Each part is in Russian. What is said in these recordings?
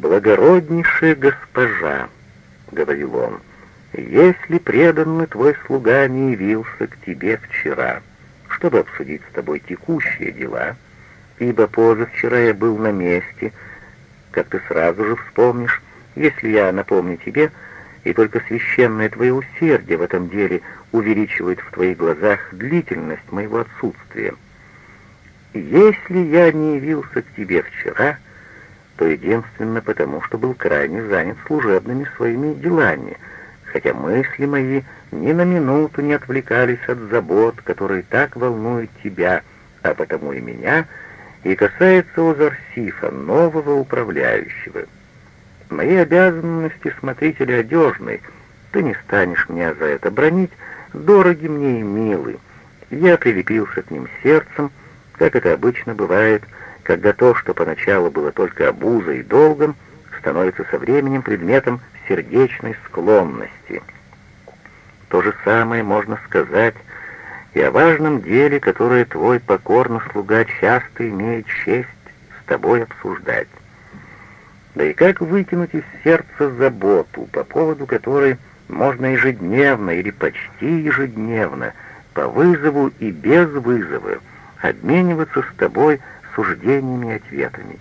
«Благороднейшая госпожа», — говорил он, — «если преданный твой слуга не явился к тебе вчера, чтобы обсудить с тобой текущие дела, ибо позавчера я был на месте, как ты сразу же вспомнишь, если я напомню тебе, и только священное твое усердие в этом деле увеличивает в твоих глазах длительность моего отсутствия. Если я не явился к тебе вчера, то единственно потому, что был крайне занят служебными своими делами, хотя мысли мои ни на минуту не отвлекались от забот, которые так волнуют тебя, а потому и меня, и касается Озарсифа, нового управляющего. Мои обязанности смотрителя одежной, ты не станешь меня за это бронить, дороги мне и милы. Я прилепился к ним сердцем, как это обычно бывает, когда то, что поначалу было только обузой и долгом, становится со временем предметом сердечной склонности. То же самое можно сказать и о важном деле, которое твой покорный слуга часто имеет честь с тобой обсуждать. Да и как выкинуть из сердца заботу, по поводу которой можно ежедневно или почти ежедневно, по вызову и без вызова, обмениваться с тобой суждениями и ответами.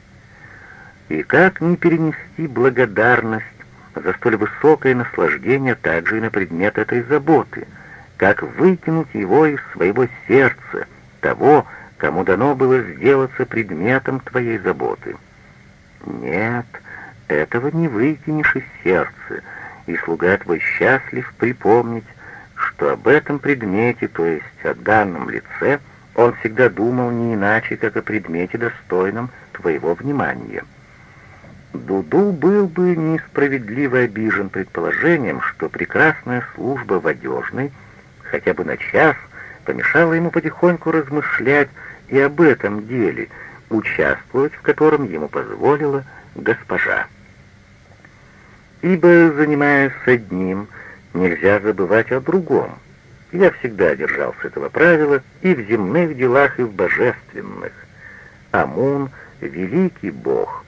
И как не перенести благодарность за столь высокое наслаждение также и на предмет этой заботы, как выкинуть его из своего сердца, того, кому дано было сделаться предметом твоей заботы. Нет, этого не выкинешь из сердца, и слуга твой счастлив припомнить, что об этом предмете, то есть о данном лице, он всегда думал не иначе, как о предмете, достойном твоего внимания. Дуду был бы несправедливо обижен предположением, что прекрасная служба в одежной хотя бы на час помешала ему потихоньку размышлять и об этом деле, участвовать в котором ему позволила госпожа. Ибо, занимаясь одним, нельзя забывать о другом — я всегда держался этого правила и в земных делах, и в божественных. Амун — великий бог.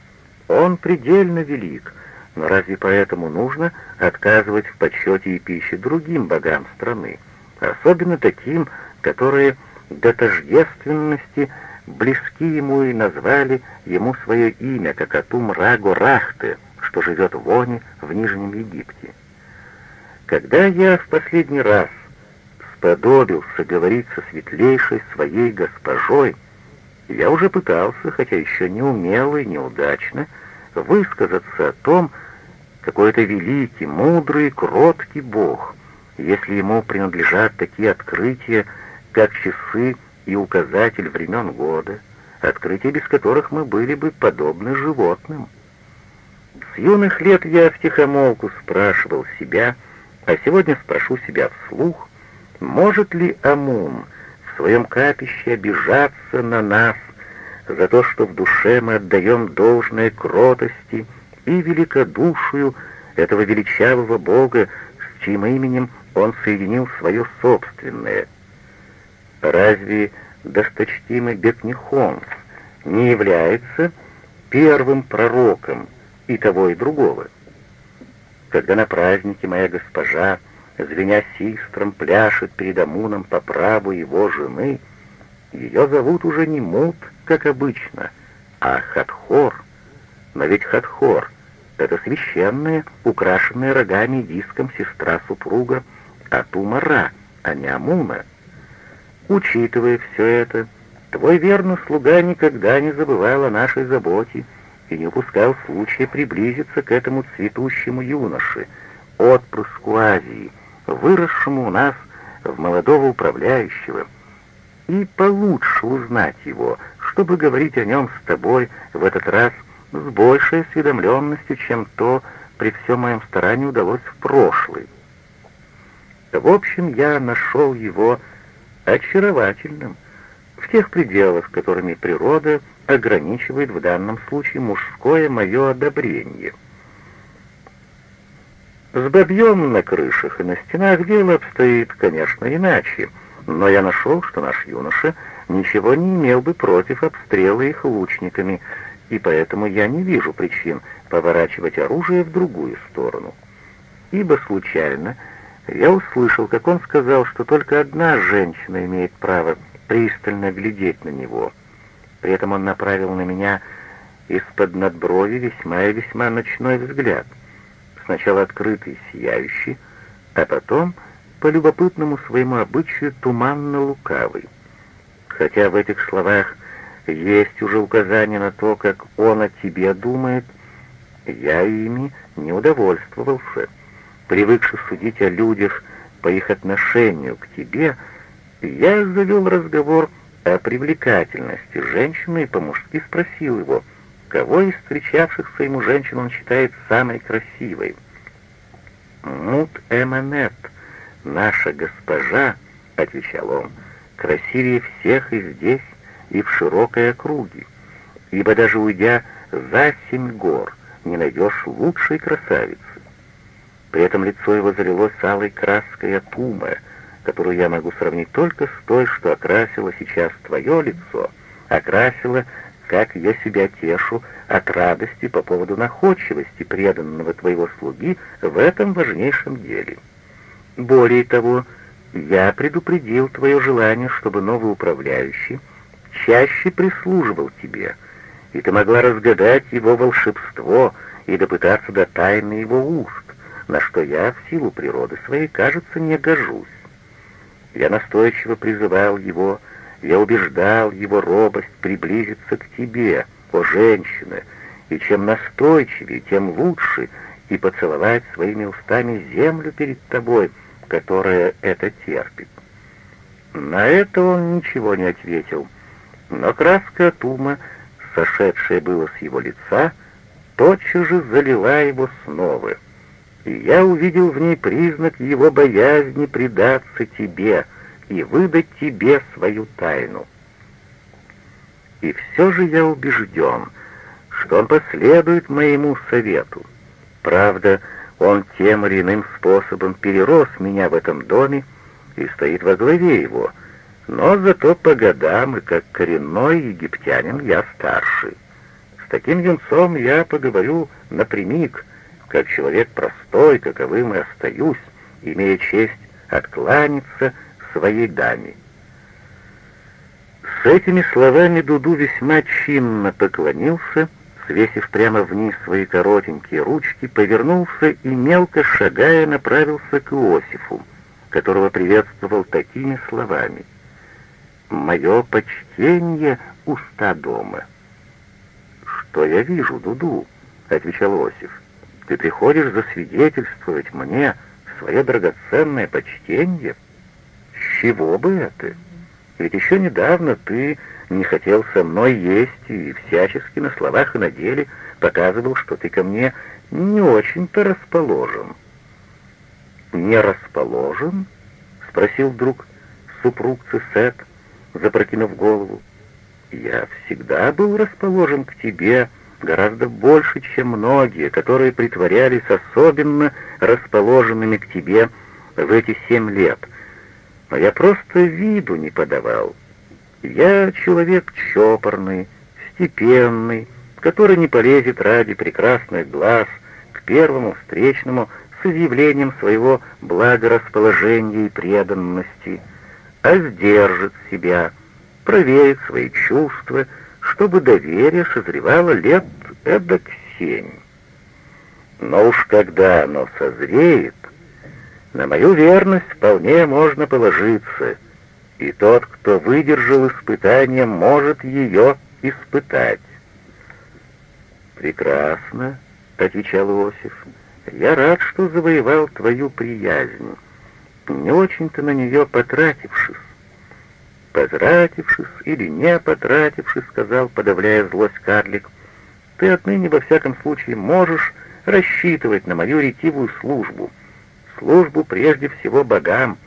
Он предельно велик, но разве поэтому нужно отказывать в почете и пище другим богам страны, особенно таким, которые до тождественности близки ему и назвали ему свое имя, как Атум Раго Рахте, что живет в Воне в Нижнем Египте. Когда я в последний раз сподобился говорить со светлейшей своей госпожой, я уже пытался, хотя еще не умело и неудачно, высказаться о том, какой это великий, мудрый, кроткий Бог, если ему принадлежат такие открытия, как часы и указатель времен года, открытия, без которых мы были бы подобны животным. С юных лет я втихомолку спрашивал себя, а сегодня спрошу себя вслух, может ли Амун в своем капище обижаться на нас за то, что в душе мы отдаем должное кротости и великодушию этого величавого Бога, с чьим именем он соединил свое собственное? Разве досточтимый Бекнихонс не является первым пророком и того, и другого? Когда на празднике моя госпожа звеня систром, пляшет перед Амуном по праву его жены. Ее зовут уже не Мут, как обычно, а Хатхор. Но ведь Хатхор — это священная, украшенная рогами и диском сестра супруга Атумара, а не Амуна. Учитывая все это, твой верный слуга никогда не забывал о нашей заботе и не упускал случая приблизиться к этому цветущему юноше, отпрыску Азии, выросшему у нас в молодого управляющего, и получше узнать его, чтобы говорить о нем с тобой в этот раз с большей осведомленностью, чем то при всем моем старании удалось в прошлый. В общем, я нашел его очаровательным, в тех пределах, которыми природа ограничивает в данном случае мужское мое одобрение — с бобьем на крышах и на стенах дело обстоит, конечно, иначе, но я нашел, что наш юноша ничего не имел бы против обстрела их лучниками, и поэтому я не вижу причин поворачивать оружие в другую сторону. Ибо случайно я услышал, как он сказал, что только одна женщина имеет право пристально глядеть на него. При этом он направил на меня из-под надброви весьма и весьма ночной взгляд. Сначала открытый, сияющий, а потом, по любопытному своему обычаю, туманно-лукавый. Хотя в этих словах есть уже указание на то, как он о тебе думает, я ими не удовольствовался. Привыкший судить о людях по их отношению к тебе, я завел разговор о привлекательности женщины и по-мужски спросил его, кого из встречавшихся ему женщин он считает самой красивой. «Мут Эманет, наша госпожа», — отвечал он, — «красивее всех и здесь, и в широкой округе, ибо даже уйдя за семь гор не найдешь лучшей красавицы. При этом лицо его залилось алой краской от ума, которую я могу сравнить только с той, что окрасила сейчас твое лицо, окрасила, как я себя тешу, от радости по поводу находчивости преданного твоего слуги в этом важнейшем деле. Более того, я предупредил твое желание, чтобы новый управляющий чаще прислуживал тебе, и ты могла разгадать его волшебство и допытаться до тайны его уст, на что я в силу природы своей, кажется, не гожусь. Я настойчиво призывал его, я убеждал его робость приблизиться к тебе, о женщина, и чем настойчивее, тем лучше, и поцеловать своими устами землю перед тобой, которая это терпит. На это он ничего не ответил — но краска от ума, сошедшая было с его лица, тотчас же залила его снова, и я увидел в ней признак его боязни предаться тебе и выдать тебе свою тайну. И все же я убежден, что он последует моему совету. Правда, он тем или иным способом перерос меня в этом доме и стоит во главе его — но зато по годам и как коренной египтянин я старший. С таким юнцом я поговорю напрямик, как человек простой, каковым и остаюсь, имея честь откланяться своей даме. С этими словами Дуду весьма чинно поклонился, свесив прямо вниз свои коротенькие ручки, повернулся и, мелко шагая, направился к Иосифу, которого приветствовал такими словами — мое почтение уста дома. «Что я вижу, Дуду?» — отвечал Осиф. «Ты приходишь засвидетельствовать мне свое драгоценное почтение? Чего бы это? Ведь еще недавно ты не хотел со мной есть и всячески на словах и на деле показывал, что ты ко мне не очень-то расположен». «Не расположен?» — спросил вдруг супруг Цесет запрокинув голову. «Я всегда был расположен к тебе гораздо больше, чем многие, которые притворялись особенно расположенными к тебе в эти семь лет. Но я просто виду не подавал. Я человек чопорный, степенный, который не полезет ради прекрасных глаз к первому встречному с изъявлением своего благорасположения и преданности» а сдержит себя, проверит свои чувства, чтобы доверие созревало лет эдак семь. Но уж когда оно созреет, на мою верность вполне можно положиться, и тот, кто выдержал испытание, может ее испытать. «Прекрасно», — отвечал Иосиф, — «я рад, что завоевал твою приязнь» не очень-то на нее потратившись. «Потратившись или не потратившись», — сказал, подавляя злость карлик, — «ты отныне во всяком случае можешь рассчитывать на мою ретивую службу, службу прежде всего богам,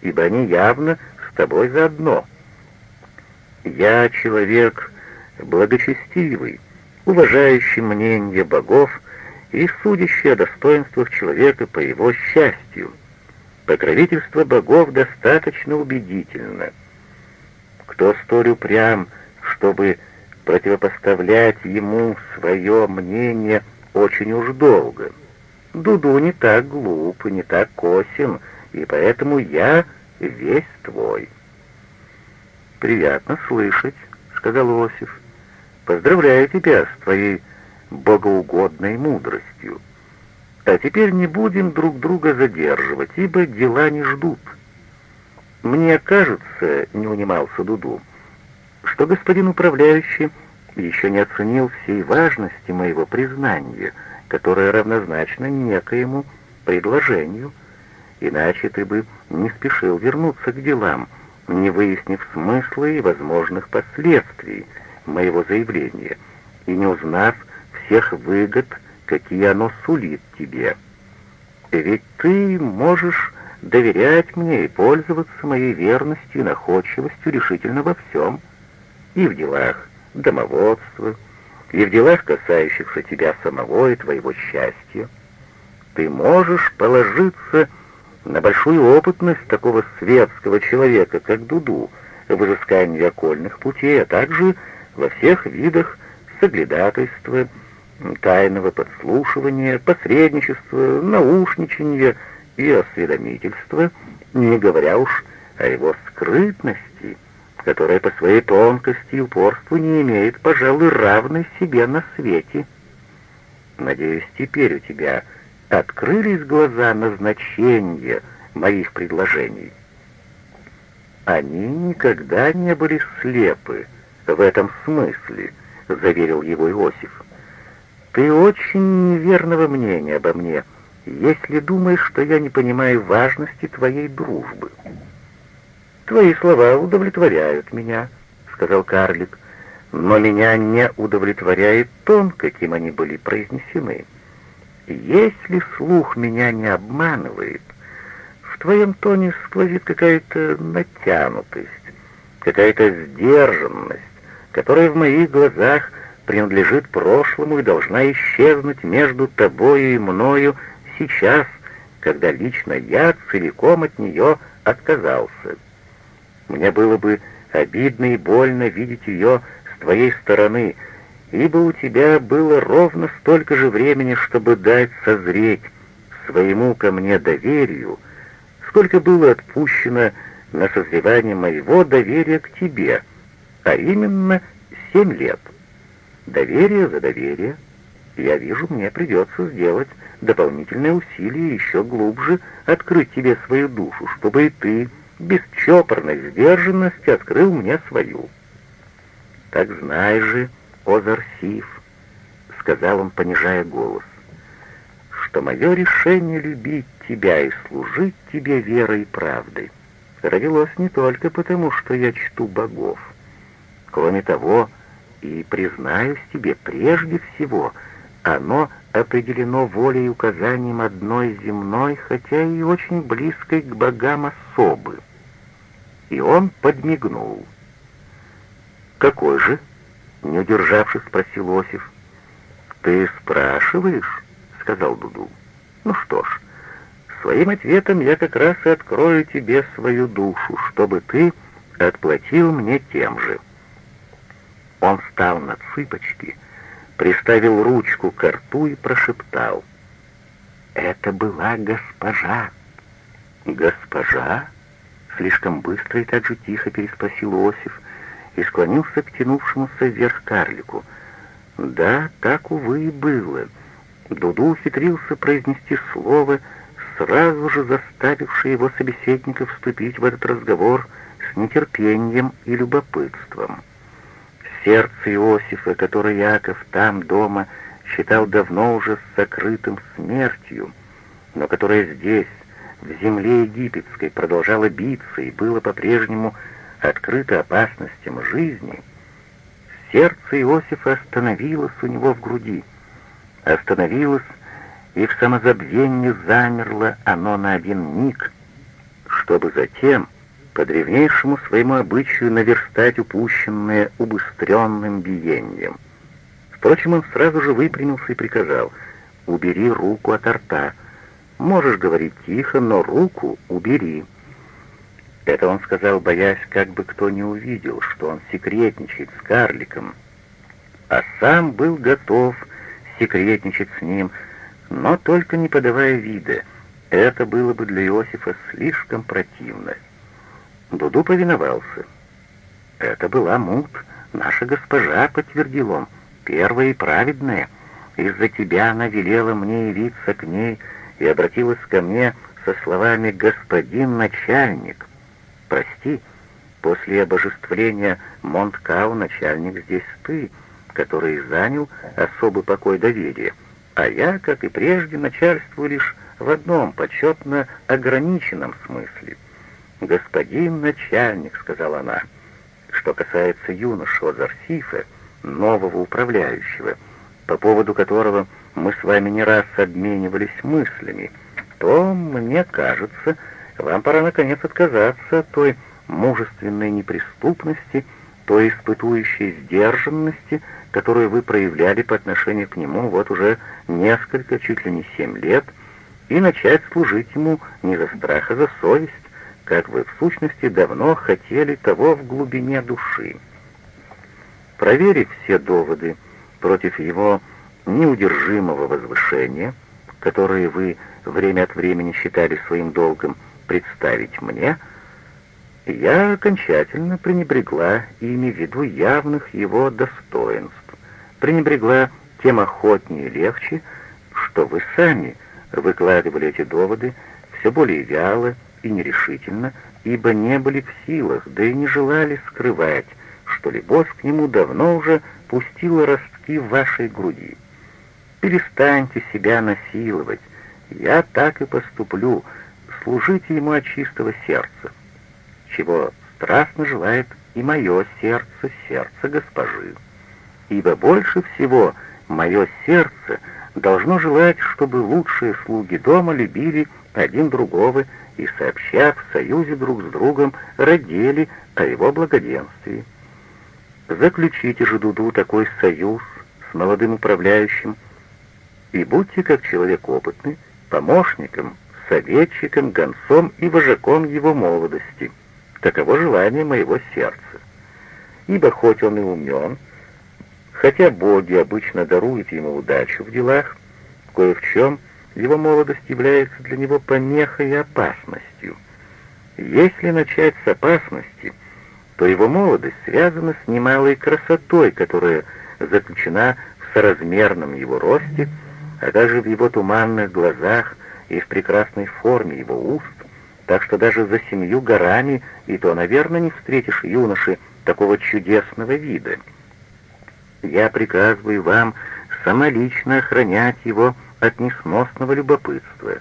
ибо они явно с тобой заодно. Я человек благочестивый, уважающий мнение богов и судящий о достоинствах человека по его счастью». Покровительство богов достаточно убедительно. Кто столь упрям, чтобы противопоставлять ему свое мнение очень уж долго. Дуду не так глуп и не так косен, и поэтому я весь твой». «Приятно слышать», — сказал Осиф. «Поздравляю тебя с твоей богоугодной мудростью. А теперь не будем друг друга задерживать, ибо дела не ждут». «Мне кажется, — не унимался Дуду, — что господин управляющий еще не оценил всей важности моего признания, которое равнозначно некоему предложению, иначе ты бы не спешил вернуться к делам, не выяснив смысла и возможных последствий моего заявления и не узнав всех выгод, какие оно сулит тебе. Ведь ты можешь доверять мне и пользоваться моей верностью и находчивостью решительно во всем, и в делах домоводства, и в делах, касающихся тебя самого и твоего счастья. Ты можешь положиться на большую опытность такого светского человека, как Дуду, в изыскании окольных путей, а также во всех видах соглядатайства, тайного подслушивания, посредничества, наушничания и осведомительства, не говоря уж о его скрытности, которая по своей тонкости и упорству не имеет, пожалуй, равной себе на свете. Надеюсь, теперь у тебя открылись глаза назначения моих предложений. Они никогда не были слепы в этом смысле, заверил его Иосиф. Ты очень неверного мнения обо мне, если думаешь, что я не понимаю важности твоей дружбы. Твои слова удовлетворяют меня, сказал карлик, но меня не удовлетворяет тон, каким они были произнесены. Если слух меня не обманывает, в твоем тоне сквозит какая-то натянутость, какая-то сдержанность, которая в моих глазах принадлежит прошлому и должна исчезнуть между тобою и мною сейчас, когда лично я целиком от нее отказался. Мне было бы обидно и больно видеть ее с твоей стороны, ибо у тебя было ровно столько же времени, чтобы дать созреть своему ко мне доверию, сколько было отпущено на созревание моего доверия к тебе, а именно семь лет. Доверие за доверие. Я вижу, мне придется сделать дополнительные усилия еще глубже открыть тебе свою душу, чтобы и ты без чопорной сдержанности открыл мне свою. Так знай же, Озарсив, — сказал он, понижая голос, — что мое решение любить тебя и служить тебе верой и правдой родилось не только потому, что я чту богов. Кроме того, и признаюсь тебе, прежде всего, оно определено волей и указанием одной земной, хотя и очень близкой к богам особы. И он подмигнул. «Какой же?» — не удержавшись, спросил Осиф. «Ты спрашиваешь?» — сказал Дуду. «Ну что ж, своим ответом я как раз и открою тебе свою душу, чтобы ты отплатил мне тем же». Он встал на цыпочки, приставил ручку к рту и прошептал. «Это была госпожа». «Госпожа?» Слишком быстро и так же тихо переспросил Осиф и склонился к тянувшемуся вверх карлику. Да, так, увы, и было. Дуду ухитрился произнести слово, сразу же заставившее его собеседника вступить в этот разговор с нетерпением и любопытством. Сердце Иосифа, которое Яков там, дома, считал давно уже сокрытым смертью, но которое здесь, в земле египетской продолжало биться и было по-прежнему открыто опасностям жизни, сердце Иосифа остановилось у него в груди. Остановилось, и в самозабвении замерло оно на один миг, чтобы затем, по древнейшему своему обычаю, наверстать упущенное убыстренным биением. Впрочем, он сразу же выпрямился и приказал «Убери руку от рта», Можешь говорить тихо, но руку убери». Это он сказал, боясь, как бы кто не увидел, что он секретничает с карликом, а сам был готов секретничать с ним, но только не подавая вида. Это было бы для Иосифа слишком противно. Дуду повиновался. «Это была Мут, наша госпожа», — подтвердил он, — «первая и праведная. Из-за тебя она велела мне явиться к ней и обратилась ко мне со словами «господин начальник». Прости, после обожествления Монткау начальник здесь ты, который занял особый покой доверия, а я, как и прежде, начальствую лишь в одном почетно ограниченном смысле. «Господин начальник», — сказала она, — «что касается юноши Зарсифа, нового управляющего, по поводу которого мы с вами не раз обменивались мыслями, то, мне кажется, вам пора наконец отказаться от той мужественной неприступности, той испытующей сдержанности, которую вы проявляли по отношению к нему вот уже несколько, чуть ли не семь лет, и начать служить ему не за страх, а за совесть, как вы в сущности давно хотели того в глубине души. Проверив все доводы против его неудержимого возвышения, которые вы время от времени считали своим долгом представить мне, я окончательно пренебрегла ими ввиду явных его достоинств, пренебрегла тем охотнее и легче, что вы сами выкладывали эти доводы все более вяло и нерешительно, ибо не были в силах, да и не желали скрывать, что любовь к нему давно уже пустила ростки в вашей груди. Перестаньте себя насиловать, я так и поступлю, служите ему от чистого сердца, чего страстно желает и мое сердце, сердце госпожи. Ибо больше всего мое сердце должно желать, чтобы лучшие слуги дома любили один другого и, сообща в союзе друг с другом, родили о его благоденствии. Заключите же, Дуду, такой союз с молодым управляющим, и будьте, как человек опытный, помощником, советчиком, гонцом и вожаком его молодости. Таково желание моего сердца. Ибо хоть он и умен, хотя боги обычно даруют ему удачу в делах, кое в чем его молодость является для него помехой и опасностью. Если начать с опасности, то его молодость связана с немалой красотой, которая заключена в соразмерном его росте, а также в его туманных глазах и в прекрасной форме его уст, так что даже за семью горами и то, наверное, не встретишь юноши такого чудесного вида. Я приказываю вам самолично охранять его от несносного любопытства,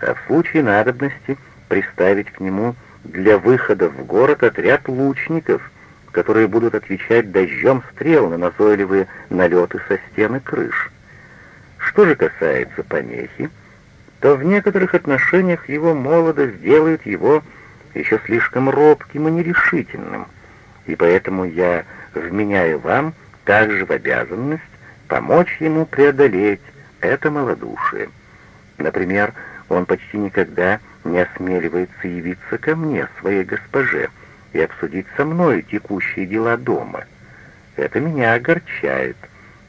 а в случае надобности приставить к нему для выхода в город отряд лучников, которые будут отвечать дождем стрел на назойливые налеты со стены крыш. Что же касается помехи, то в некоторых отношениях его молодость делает его еще слишком робким и нерешительным, и поэтому я вменяю вам также в обязанность помочь ему преодолеть это малодушие. Например, он почти никогда не осмеливается явиться ко мне, своей госпоже, и обсудить со мной текущие дела дома. Это меня огорчает,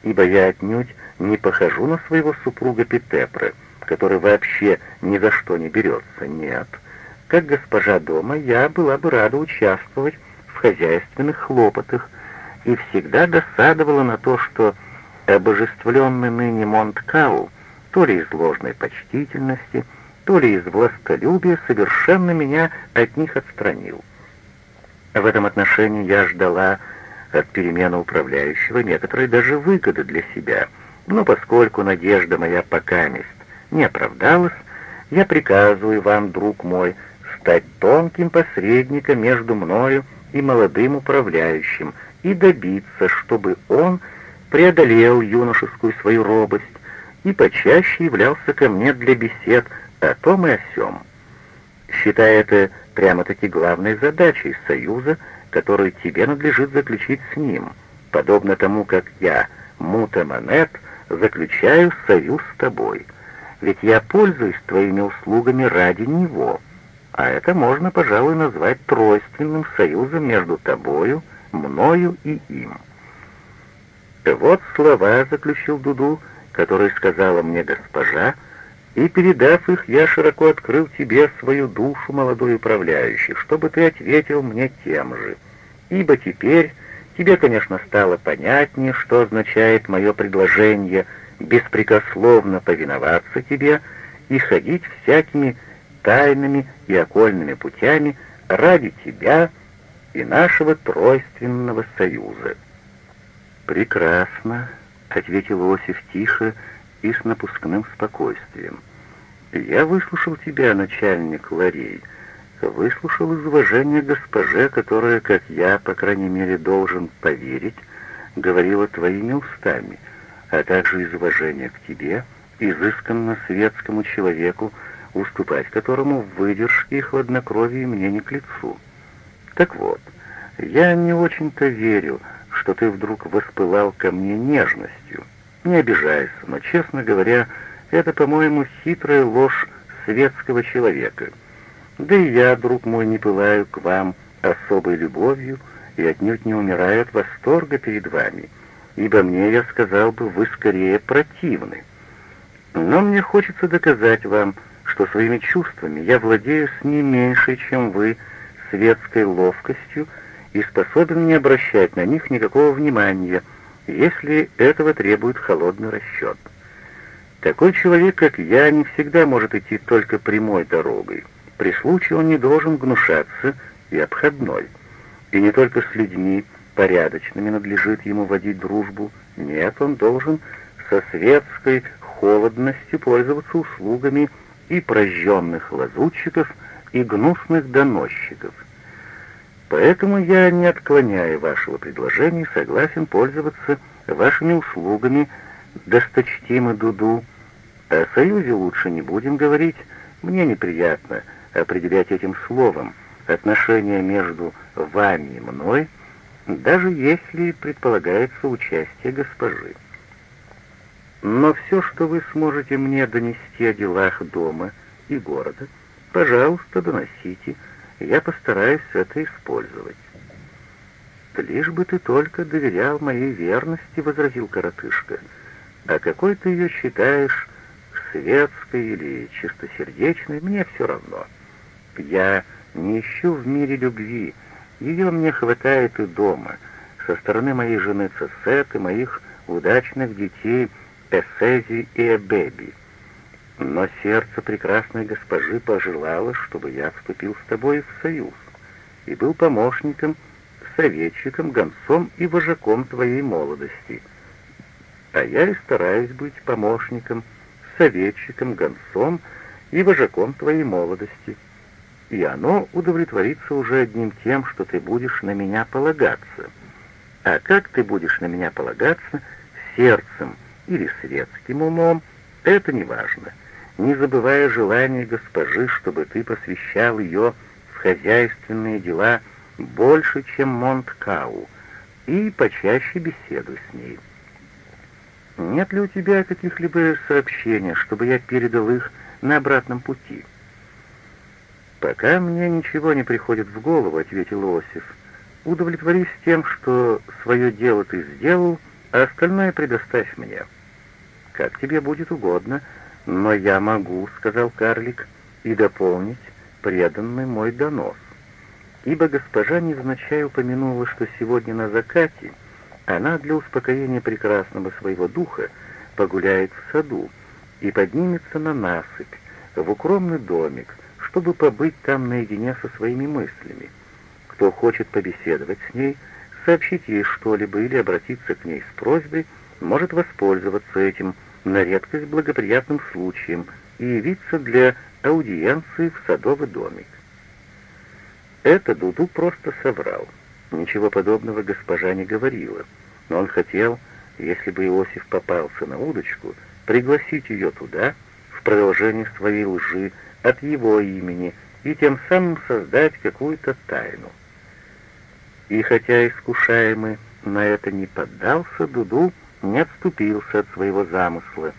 ибо я отнюдь не похожу на своего супруга Петепра, который вообще ни за что не берется, нет. Как госпожа дома я была бы рада участвовать в хозяйственных хлопотах и всегда досадовала на то, что обожествленный ныне Монткау, то ли из ложной почтительности, то ли из властолюбия, совершенно меня от них отстранил. В этом отношении я ждала от перемены управляющего некоторой даже выгоды для себя, но поскольку надежда моя покамест не оправдалась, я приказываю вам, друг мой, стать тонким посредником между мною молодым управляющим и добиться, чтобы он преодолел юношескую свою робость и почаще являлся ко мне для бесед о том и о сём. Считая это прямо-таки главной задачей союза, который тебе надлежит заключить с ним, подобно тому, как я, Мута Манет, заключаю союз с тобой. Ведь я пользуюсь твоими услугами ради него, а это можно, пожалуй, назвать тройственным союзом между тобою, мною и им. «Вот слова», — заключил Дуду, которые сказала мне госпожа, и, передав их, я широко открыл тебе свою душу, молодой управляющий, чтобы ты ответил мне тем же. Ибо теперь тебе, конечно, стало понятнее, что означает мое предложение беспрекословно повиноваться тебе и ходить всякими тайными и окольными путями ради тебя и нашего тройственного союза. «Прекрасно», — ответил Осиф тихо и с напускным спокойствием. «Я выслушал тебя, начальник Ларей, выслушал из уважения госпоже, которая, как я, по крайней мере, должен поверить, говорила твоими устами, а также из уважения к тебе, изысканно светскому человеку, уступать которому в выдержке и хладнокровии мне не к лицу. Так вот, я не очень-то верю, что ты вдруг воспылал ко мне нежностью. Не обижайся, но, честно говоря, это, по-моему, хитрая ложь светского человека. Да и я, друг мой, не пылаю к вам особой любовью и отнюдь не умираю от восторга перед вами, ибо мне, я сказал бы, вы скорее противны. Но мне хочется доказать вам, что своими чувствами я владею с не меньшей, чем вы, светской ловкостью и способен не обращать на них никакого внимания, если этого требует холодный расчет. Такой человек, как я, не всегда может идти только прямой дорогой. При случае он не должен гнушаться и обходной. И не только с людьми порядочными надлежит ему водить дружбу, нет, он должен со светской холодностью пользоваться услугами и прожженных лазутчиков, и гнусных доносчиков. Поэтому я не отклоняю вашего предложения согласен пользоваться вашими услугами, досточтимый Дуду. О союзе лучше не будем говорить, мне неприятно определять этим словом отношения между вами и мной, даже если предполагается участие госпожи. Но все, что вы сможете мне донести о делах дома и города, пожалуйста, доносите, я постараюсь это использовать. «Лишь бы ты только доверял моей верности», — возразил коротышка. «А какой ты ее считаешь, светской или чистосердечной, мне все равно. Я не ищу в мире любви, ее мне хватает и дома, со стороны моей жены Цесет и моих удачных детей Эсези и Эбеби. Но сердце прекрасной госпожи пожелало, чтобы я вступил с тобой в союз и был помощником, советчиком, гонцом и вожаком твоей молодости. А я и стараюсь быть помощником, советчиком, гонцом и вожаком твоей молодости. И оно удовлетворится уже одним тем, что ты будешь на меня полагаться. А как ты будешь на меня полагаться, сердцем или светским умом, это не важно не забывая желания госпожи, чтобы ты посвящал ее в хозяйственные дела больше, чем Монткау, и почаще беседуй с ней. Нет ли у тебя каких-либо сообщений, чтобы я передал их на обратном пути? «Пока мне ничего не приходит в голову», — ответил Иосиф. «Удовлетворись тем, что свое дело ты сделал, а остальное предоставь мне. Как тебе будет угодно, — «Но я могу», — сказал карлик, — «и дополнить преданный мой донос». Ибо госпожа невзначай упомянула, что сегодня на закате она для успокоения прекрасного своего духа погуляет в саду и поднимется на насыпь, в укромный домик, чтобы побыть там наедине со своими мыслями. Кто хочет побеседовать с ней, сообщить ей что-либо или обратиться к ней с просьбой, может воспользоваться этим на редкость благоприятным случаем и явиться для аудиенции в садовый домик. Это Дуду просто соврал. Ничего подобного госпожа не говорила, но он хотел, если бы Иосиф попался на удочку, пригласить ее туда, в продолжение своей лжи, от его имени, и тем самым создать какую-то тайну. И хотя искушаемый на это не поддался, Дуду не отступился от своего замысла.